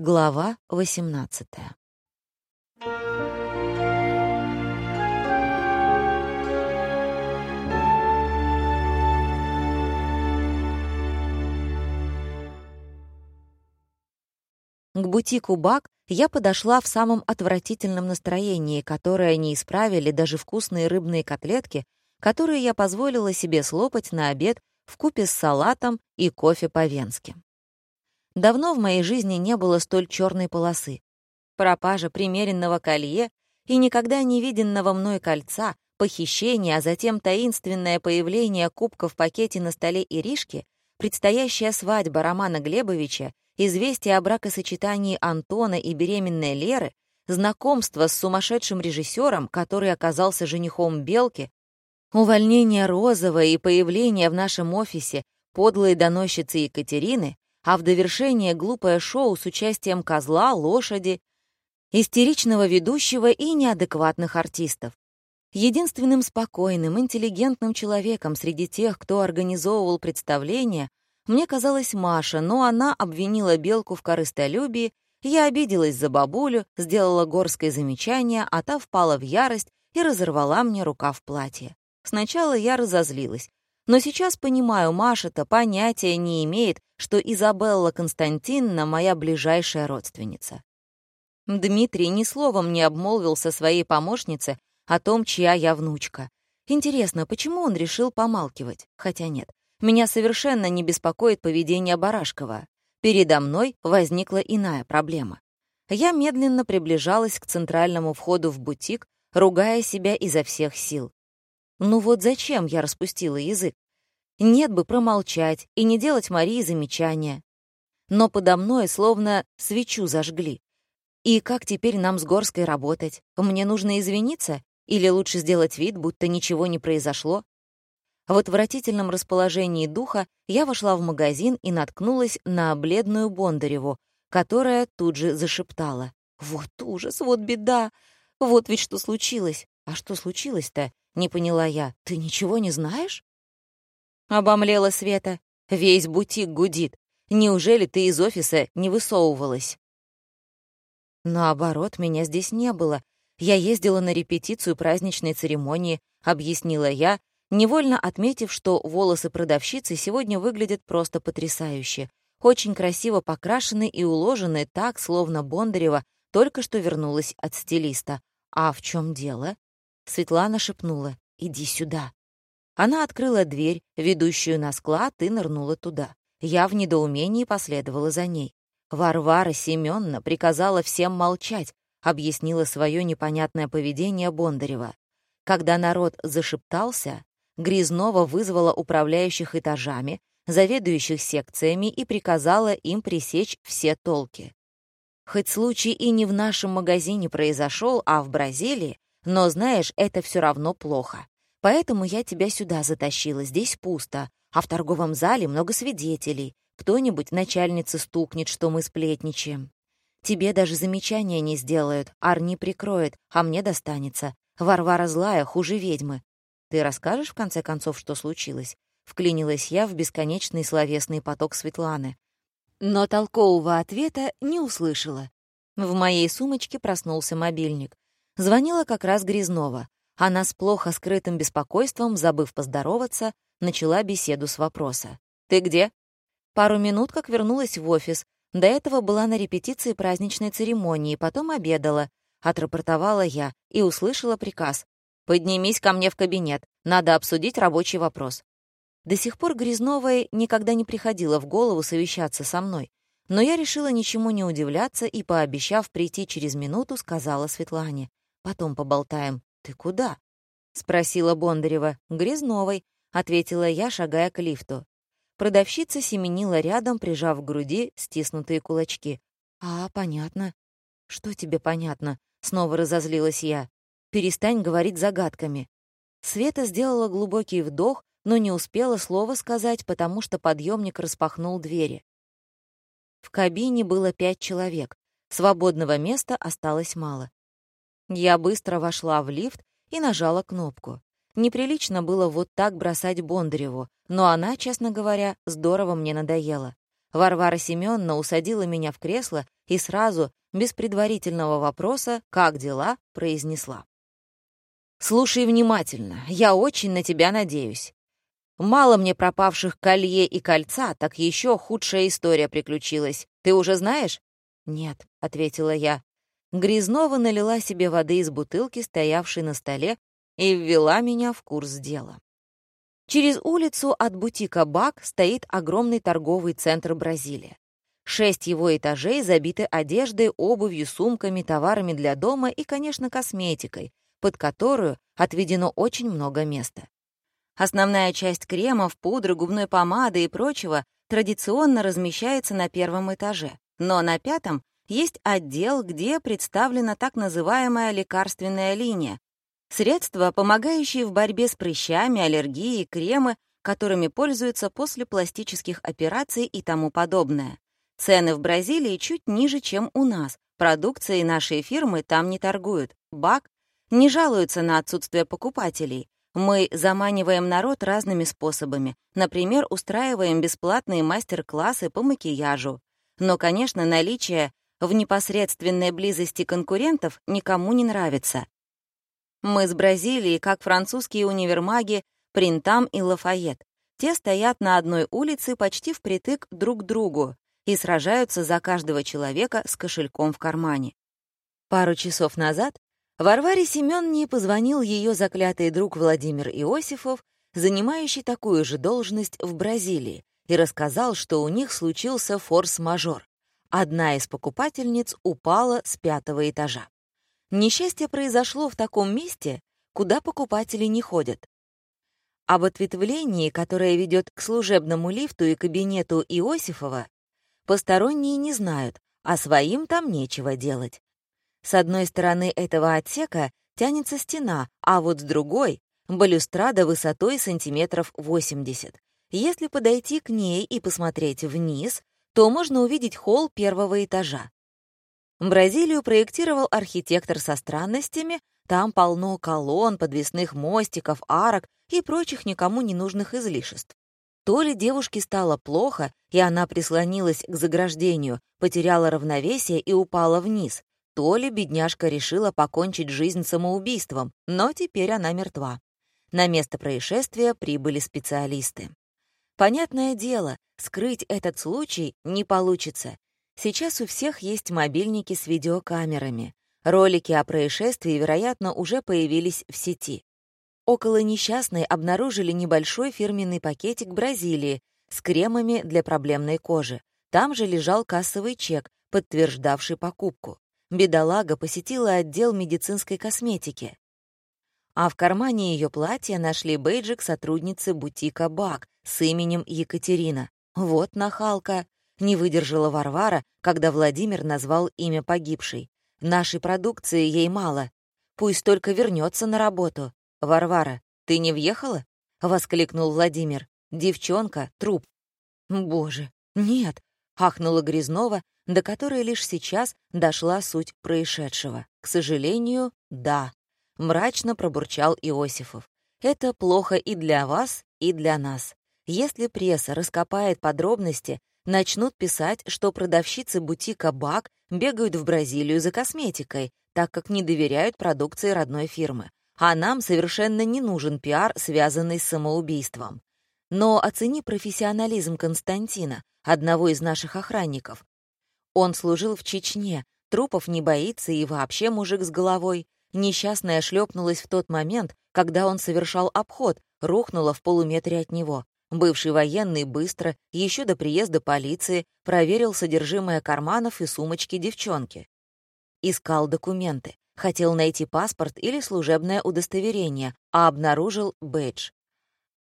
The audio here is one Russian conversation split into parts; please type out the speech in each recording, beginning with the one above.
Глава 18 К бутику «Бак» я подошла в самом отвратительном настроении, которое не исправили даже вкусные рыбные котлетки, которые я позволила себе слопать на обед в купе с салатом и кофе по-венски. Давно в моей жизни не было столь черной полосы. Пропажа примеренного колье и никогда не виденного мной кольца, похищение, а затем таинственное появление кубка в пакете на столе Иришки, предстоящая свадьба Романа Глебовича, известие о бракосочетании Антона и беременной Леры, знакомство с сумасшедшим режиссером, который оказался женихом Белки, увольнение Розовой и появление в нашем офисе подлой доносчицы Екатерины а в довершение глупое шоу с участием козла, лошади, истеричного ведущего и неадекватных артистов. Единственным спокойным, интеллигентным человеком среди тех, кто организовывал представление, мне казалась Маша, но она обвинила Белку в корыстолюбии, я обиделась за бабулю, сделала горское замечание, а та впала в ярость и разорвала мне рука в платье. Сначала я разозлилась, но сейчас понимаю, Маша-то понятия не имеет, что Изабелла Константиновна моя ближайшая родственница. Дмитрий ни словом не обмолвился своей помощнице о том, чья я внучка. Интересно, почему он решил помалкивать? Хотя нет, меня совершенно не беспокоит поведение Барашкова. Передо мной возникла иная проблема. Я медленно приближалась к центральному входу в бутик, ругая себя изо всех сил. Ну вот зачем я распустила язык? Нет бы промолчать и не делать Марии замечания. Но подо мной словно свечу зажгли. И как теперь нам с Горской работать? Мне нужно извиниться? Или лучше сделать вид, будто ничего не произошло? В отвратительном расположении духа я вошла в магазин и наткнулась на бледную Бондареву, которая тут же зашептала. «Вот ужас, вот беда! Вот ведь что случилось! А что случилось-то? Не поняла я. Ты ничего не знаешь? Обомлела Света. Весь бутик гудит. Неужели ты из офиса не высовывалась? Наоборот, меня здесь не было. Я ездила на репетицию праздничной церемонии, объяснила я, невольно отметив, что волосы продавщицы сегодня выглядят просто потрясающе. Очень красиво покрашены и уложены так, словно Бондарева только что вернулась от стилиста. А в чем дело? Светлана шепнула «Иди сюда». Она открыла дверь, ведущую на склад, и нырнула туда. Я в недоумении последовала за ней. Варвара Семёновна приказала всем молчать, объяснила свое непонятное поведение Бондарева. Когда народ зашептался, Грязнова вызвала управляющих этажами, заведующих секциями и приказала им пресечь все толки. Хоть случай и не в нашем магазине произошел, а в Бразилии, но, знаешь, это все равно плохо. Поэтому я тебя сюда затащила, здесь пусто, а в торговом зале много свидетелей. Кто-нибудь начальнице стукнет, что мы сплетничаем. Тебе даже замечания не сделают, Арни прикроет, а мне достанется. Варвара злая, хуже ведьмы. Ты расскажешь, в конце концов, что случилось?» Вклинилась я в бесконечный словесный поток Светланы. Но толкового ответа не услышала. В моей сумочке проснулся мобильник. Звонила как раз Грязнова. Она с плохо скрытым беспокойством, забыв поздороваться, начала беседу с вопроса. «Ты где?» Пару минут как вернулась в офис. До этого была на репетиции праздничной церемонии, потом обедала. Отрапортовала я и услышала приказ. «Поднимись ко мне в кабинет. Надо обсудить рабочий вопрос». До сих пор Грязновой никогда не приходило в голову совещаться со мной. Но я решила ничему не удивляться и, пообещав прийти через минуту, сказала Светлане. Потом поболтаем. Ты куда?» — спросила Бондарева. «Грязновой», — ответила я, шагая к лифту. Продавщица семенила рядом, прижав к груди стиснутые кулачки. «А, понятно». «Что тебе понятно?» — снова разозлилась я. «Перестань говорить загадками». Света сделала глубокий вдох, но не успела слова сказать, потому что подъемник распахнул двери. В кабине было пять человек. Свободного места осталось мало. Я быстро вошла в лифт и нажала кнопку. Неприлично было вот так бросать Бондареву, но она, честно говоря, здорово мне надоела. Варвара Семёновна усадила меня в кресло и сразу, без предварительного вопроса, как дела, произнесла. «Слушай внимательно, я очень на тебя надеюсь. Мало мне пропавших колье и кольца, так еще худшая история приключилась. Ты уже знаешь?» «Нет», — ответила я. Грязнова налила себе воды из бутылки, стоявшей на столе, и ввела меня в курс дела. Через улицу от бутика «Бак» стоит огромный торговый центр Бразилия. Шесть его этажей забиты одеждой, обувью, сумками, товарами для дома и, конечно, косметикой, под которую отведено очень много места. Основная часть кремов, пудры, губной помады и прочего традиционно размещается на первом этаже, но на пятом есть отдел, где представлена так называемая лекарственная линия, средства, помогающие в борьбе с прыщами, аллергией, кремы, которыми пользуются после пластических операций и тому подобное. Цены в Бразилии чуть ниже, чем у нас. Продукцией нашей фирмы там не торгуют. БАК не жалуются на отсутствие покупателей. Мы заманиваем народ разными способами. Например, устраиваем бесплатные мастер-классы по макияжу. Но, конечно, наличие в непосредственной близости конкурентов никому не нравится. Мы с Бразилии, как французские универмаги Принтам и Лафайет. Те стоят на одной улице почти впритык друг к другу и сражаются за каждого человека с кошельком в кармане. Пару часов назад Варваре Семенне позвонил ее заклятый друг Владимир Иосифов, занимающий такую же должность в Бразилии, и рассказал, что у них случился форс-мажор. Одна из покупательниц упала с пятого этажа. Несчастье произошло в таком месте, куда покупатели не ходят. Об ответвлении, которое ведет к служебному лифту и кабинету Иосифова, посторонние не знают, а своим там нечего делать. С одной стороны этого отсека тянется стена, а вот с другой — балюстрада высотой сантиметров 80. Если подойти к ней и посмотреть вниз, то можно увидеть холл первого этажа. Бразилию проектировал архитектор со странностями, там полно колонн, подвесных мостиков, арок и прочих никому не нужных излишеств. То ли девушке стало плохо, и она прислонилась к заграждению, потеряла равновесие и упала вниз, то ли бедняжка решила покончить жизнь самоубийством, но теперь она мертва. На место происшествия прибыли специалисты. Понятное дело, скрыть этот случай не получится. Сейчас у всех есть мобильники с видеокамерами. Ролики о происшествии, вероятно, уже появились в сети. Около несчастной обнаружили небольшой фирменный пакетик Бразилии с кремами для проблемной кожи. Там же лежал кассовый чек, подтверждавший покупку бедолага посетила отдел медицинской косметики. А в кармане ее платья нашли бейджик сотрудницы бутика «Бак» с именем Екатерина. Вот нахалка. Не выдержала Варвара, когда Владимир назвал имя погибшей. Нашей продукции ей мало. Пусть только вернется на работу. «Варвара, ты не въехала?» — воскликнул Владимир. «Девчонка, труп». «Боже, нет!» — ахнула Грязнова, до которой лишь сейчас дошла суть происшедшего. К сожалению, да, мрачно пробурчал Иосифов. Это плохо и для вас, и для нас. Если пресса раскопает подробности, начнут писать, что продавщицы бутика «Бак» бегают в Бразилию за косметикой, так как не доверяют продукции родной фирмы. А нам совершенно не нужен пиар, связанный с самоубийством. Но оцени профессионализм Константина, одного из наших охранников. Он служил в Чечне, трупов не боится и вообще мужик с головой. Несчастная шлепнулась в тот момент, когда он совершал обход, рухнула в полуметре от него. Бывший военный быстро, еще до приезда полиции, проверил содержимое карманов и сумочки девчонки. Искал документы, хотел найти паспорт или служебное удостоверение, а обнаружил бэдж.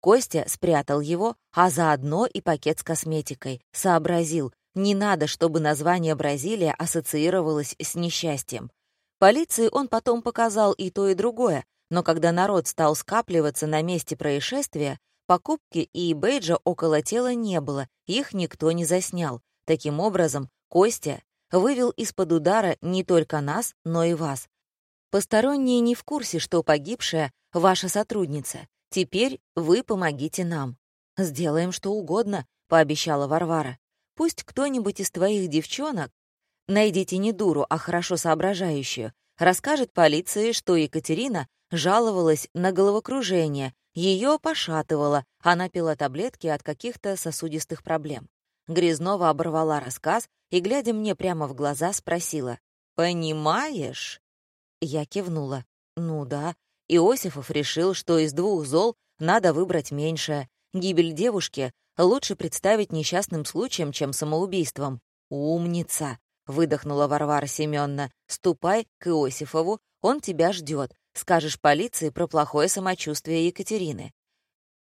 Костя спрятал его, а заодно и пакет с косметикой. Сообразил, не надо, чтобы название Бразилия ассоциировалось с несчастьем. Полиции он потом показал и то, и другое, но когда народ стал скапливаться на месте происшествия, покупки и бейджа около тела не было, их никто не заснял. Таким образом, Костя вывел из-под удара не только нас, но и вас. Посторонние не в курсе, что погибшая — ваша сотрудница. Теперь вы помогите нам. «Сделаем что угодно», — пообещала Варвара. Пусть кто-нибудь из твоих девчонок найдите не дуру, а хорошо соображающую. Расскажет полиции, что Екатерина жаловалась на головокружение, ее пошатывало, она пила таблетки от каких-то сосудистых проблем. Грязнова оборвала рассказ и, глядя мне прямо в глаза, спросила, «Понимаешь?» Я кивнула. «Ну да». Иосифов решил, что из двух зол надо выбрать меньшее. Гибель девушки лучше представить несчастным случаем, чем самоубийством. «Умница!» — выдохнула Варвара Семёновна. «Ступай к Иосифову, он тебя ждет. Скажешь полиции про плохое самочувствие Екатерины».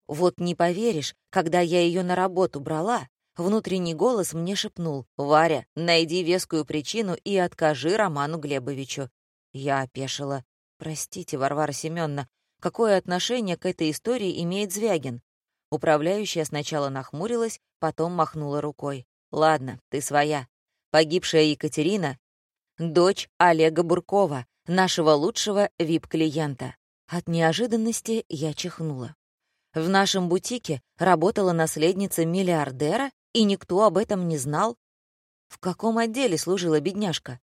Вот не поверишь, когда я ее на работу брала, внутренний голос мне шепнул «Варя, найди вескую причину и откажи Роману Глебовичу». Я опешила. «Простите, Варвара Семёновна, какое отношение к этой истории имеет Звягин?» Управляющая сначала нахмурилась, потом махнула рукой. «Ладно, ты своя. Погибшая Екатерина — дочь Олега Буркова, нашего лучшего вип-клиента». От неожиданности я чихнула. В нашем бутике работала наследница миллиардера, и никто об этом не знал. В каком отделе служила бедняжка?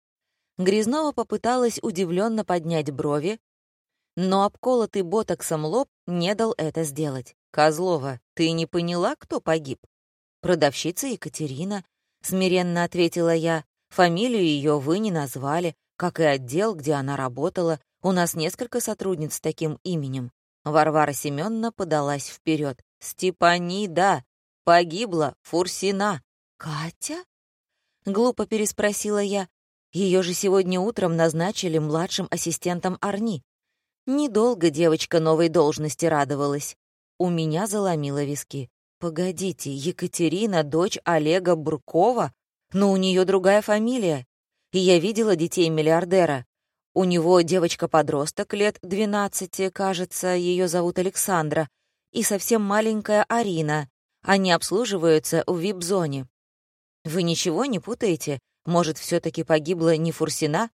Грязнова попыталась удивленно поднять брови, но обколотый ботоксом лоб не дал это сделать. «Козлова, ты не поняла, кто погиб?» «Продавщица Екатерина», — смиренно ответила я. «Фамилию ее вы не назвали, как и отдел, где она работала. У нас несколько сотрудниц с таким именем». Варвара Семеновна подалась вперед. «Степанида! Погибла Фурсина!» «Катя?» — глупо переспросила я. Ее же сегодня утром назначили младшим ассистентом Арни. Недолго девочка новой должности радовалась. У меня заломило виски. Погодите, Екатерина — дочь Олега Буркова? Но у нее другая фамилия. И я видела детей миллиардера. У него девочка-подросток лет 12, кажется, ее зовут Александра, и совсем маленькая Арина. Они обслуживаются в вип-зоне. Вы ничего не путаете? Может, все таки погибла не Фурсина?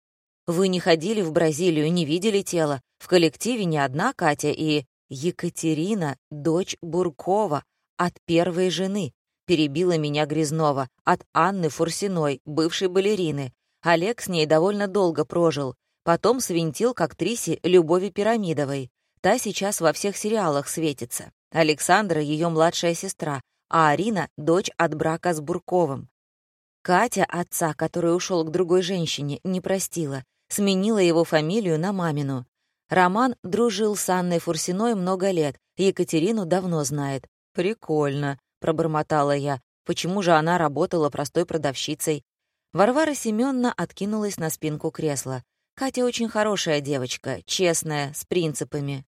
Вы не ходили в Бразилию, не видели тело. В коллективе не одна Катя и... Екатерина, дочь Буркова, от первой жены. Перебила меня Грязнова, от Анны Фурсиной, бывшей балерины. Олег с ней довольно долго прожил. Потом свинтил к актрисе Любови Пирамидовой. Та сейчас во всех сериалах светится. Александра — ее младшая сестра, а Арина — дочь от брака с Бурковым. Катя, отца, который ушел к другой женщине, не простила, сменила его фамилию на мамину. Роман дружил с Анной Фурсиной много лет, Екатерину давно знает. «Прикольно», — пробормотала я. «Почему же она работала простой продавщицей?» Варвара Семёновна откинулась на спинку кресла. Катя очень хорошая девочка, честная, с принципами.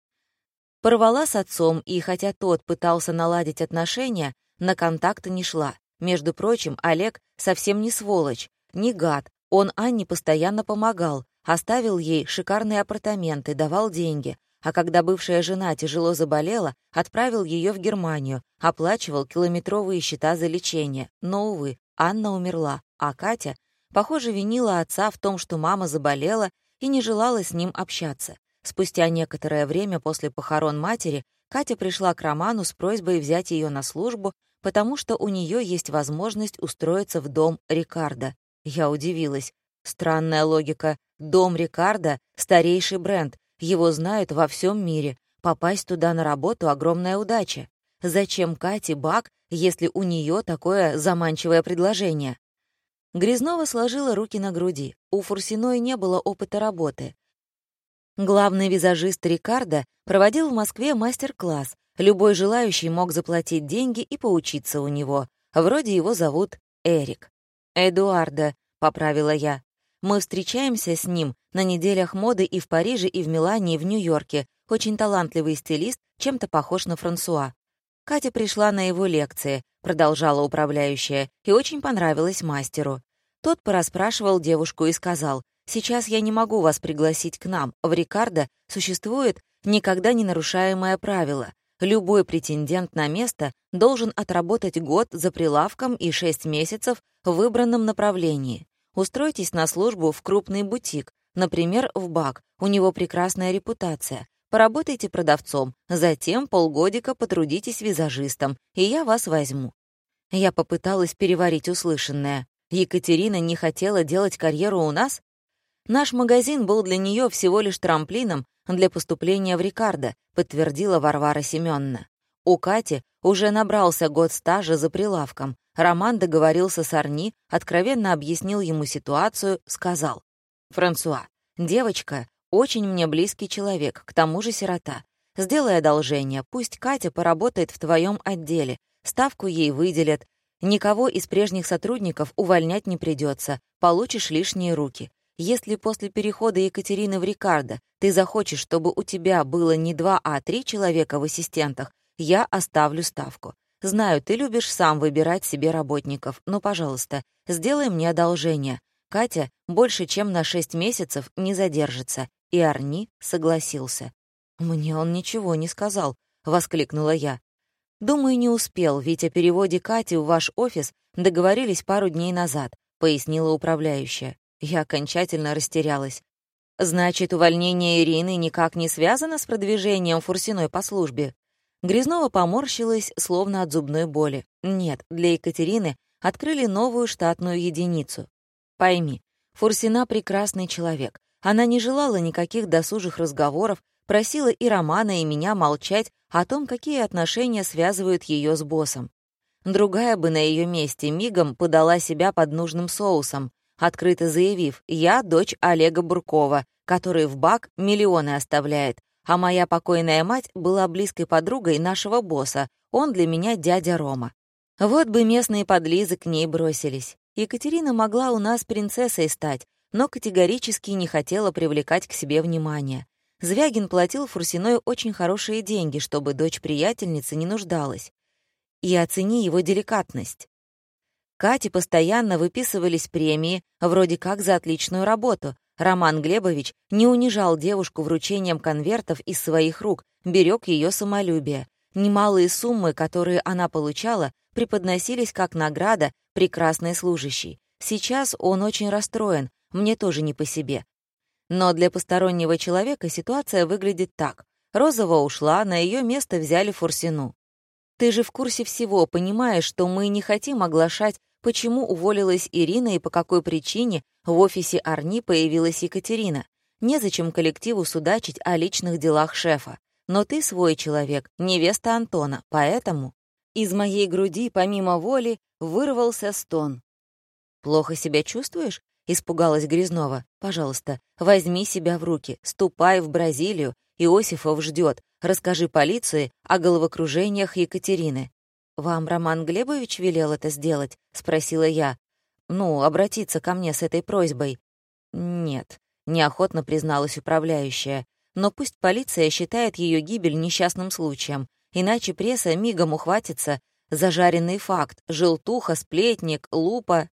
Порвала с отцом, и хотя тот пытался наладить отношения, на контакт не шла. Между прочим, Олег совсем не сволочь, не гад. Он Анне постоянно помогал, оставил ей шикарные апартаменты, давал деньги. А когда бывшая жена тяжело заболела, отправил ее в Германию, оплачивал километровые счета за лечение. Но, увы, Анна умерла, а Катя, похоже, винила отца в том, что мама заболела и не желала с ним общаться. Спустя некоторое время после похорон матери Катя пришла к Роману с просьбой взять ее на службу, потому что у нее есть возможность устроиться в дом Рикардо. Я удивилась. Странная логика. Дом Рикардо — старейший бренд. Его знают во всем мире. Попасть туда на работу — огромная удача. Зачем Кате Бак, если у нее такое заманчивое предложение? Грязнова сложила руки на груди. У Фурсиной не было опыта работы. Главный визажист Рикардо проводил в Москве мастер-класс, Любой желающий мог заплатить деньги и поучиться у него. Вроде его зовут Эрик. «Эдуарда», — поправила я. «Мы встречаемся с ним на неделях моды и в Париже, и в Милане, и в Нью-Йорке. Очень талантливый стилист, чем-то похож на Франсуа. Катя пришла на его лекции, продолжала управляющая, и очень понравилась мастеру. Тот порасспрашивал девушку и сказал, «Сейчас я не могу вас пригласить к нам. В Рикардо существует никогда не нарушаемое правило. Любой претендент на место должен отработать год за прилавком и 6 месяцев в выбранном направлении. Устройтесь на службу в крупный бутик, например, в БАК, у него прекрасная репутация. Поработайте продавцом, затем полгодика потрудитесь визажистом, и я вас возьму. Я попыталась переварить услышанное. Екатерина не хотела делать карьеру у нас? Наш магазин был для нее всего лишь трамплином для поступления в Рикардо, подтвердила Варвара Семеновна. У Кати уже набрался год стажа за прилавком. Роман договорился с Арни, откровенно объяснил ему ситуацию, сказал. «Франсуа, девочка очень мне близкий человек, к тому же сирота. Сделай одолжение, пусть Катя поработает в твоем отделе, ставку ей выделят, никого из прежних сотрудников увольнять не придется, получишь лишние руки. Если после перехода Екатерины в Рикардо ты захочешь, чтобы у тебя было не два, а три человека в ассистентах, я оставлю ставку. Знаю, ты любишь сам выбирать себе работников, но, пожалуйста, сделай мне одолжение. Катя больше, чем на шесть месяцев не задержится». И Арни согласился. «Мне он ничего не сказал», — воскликнула я. «Думаю, не успел, ведь о переводе Кати в ваш офис договорились пару дней назад», — пояснила управляющая. Я окончательно растерялась. «Значит, увольнение Ирины никак не связано с продвижением Фурсиной по службе?» Грязнова поморщилась, словно от зубной боли. Нет, для Екатерины открыли новую штатную единицу. Пойми, Фурсина — прекрасный человек. Она не желала никаких досужих разговоров, просила и Романа, и меня молчать о том, какие отношения связывают ее с боссом. Другая бы на ее месте мигом подала себя под нужным соусом, открыто заявив «Я дочь Олега Буркова, который в бак миллионы оставляет, а моя покойная мать была близкой подругой нашего босса, он для меня дядя Рома. Вот бы местные подлизы к ней бросились. Екатерина могла у нас принцессой стать, но категорически не хотела привлекать к себе внимание. Звягин платил Фурсиной очень хорошие деньги, чтобы дочь приятельницы не нуждалась. И оцени его деликатность. Кате постоянно выписывались премии, вроде как за отличную работу, Роман Глебович не унижал девушку вручением конвертов из своих рук, берег ее самолюбие. Немалые суммы, которые она получала, преподносились как награда прекрасной служащей. Сейчас он очень расстроен, мне тоже не по себе. Но для постороннего человека ситуация выглядит так. Розова ушла, на ее место взяли Фурсину. Ты же в курсе всего, понимаешь, что мы не хотим оглашать почему уволилась Ирина и по какой причине в офисе Арни появилась Екатерина. Незачем коллективу судачить о личных делах шефа. Но ты свой человек, невеста Антона, поэтому... Из моей груди, помимо воли, вырвался стон. «Плохо себя чувствуешь?» — испугалась Грязнова. «Пожалуйста, возьми себя в руки, ступай в Бразилию, Иосифов ждет. Расскажи полиции о головокружениях Екатерины. «Вам Роман Глебович велел это сделать?» — спросила я. «Ну, обратиться ко мне с этой просьбой». «Нет», — неохотно призналась управляющая. «Но пусть полиция считает ее гибель несчастным случаем, иначе пресса мигом ухватится за жареный факт, желтуха, сплетник, лупа.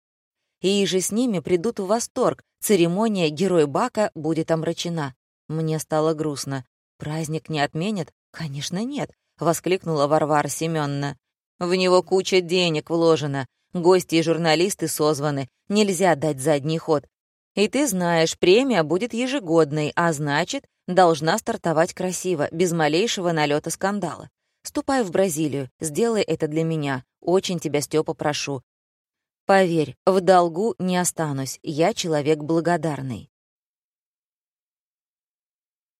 И же с ними придут в восторг, церемония «Герой Бака» будет омрачена». Мне стало грустно. «Праздник не отменят?» «Конечно, нет», — воскликнула Варвара Семёновна. В него куча денег вложена, гости и журналисты созваны, нельзя дать задний ход. И ты знаешь, премия будет ежегодной, а значит, должна стартовать красиво, без малейшего налета скандала. Ступай в Бразилию, сделай это для меня. Очень тебя, Степа, прошу. Поверь, в долгу не останусь, я человек благодарный.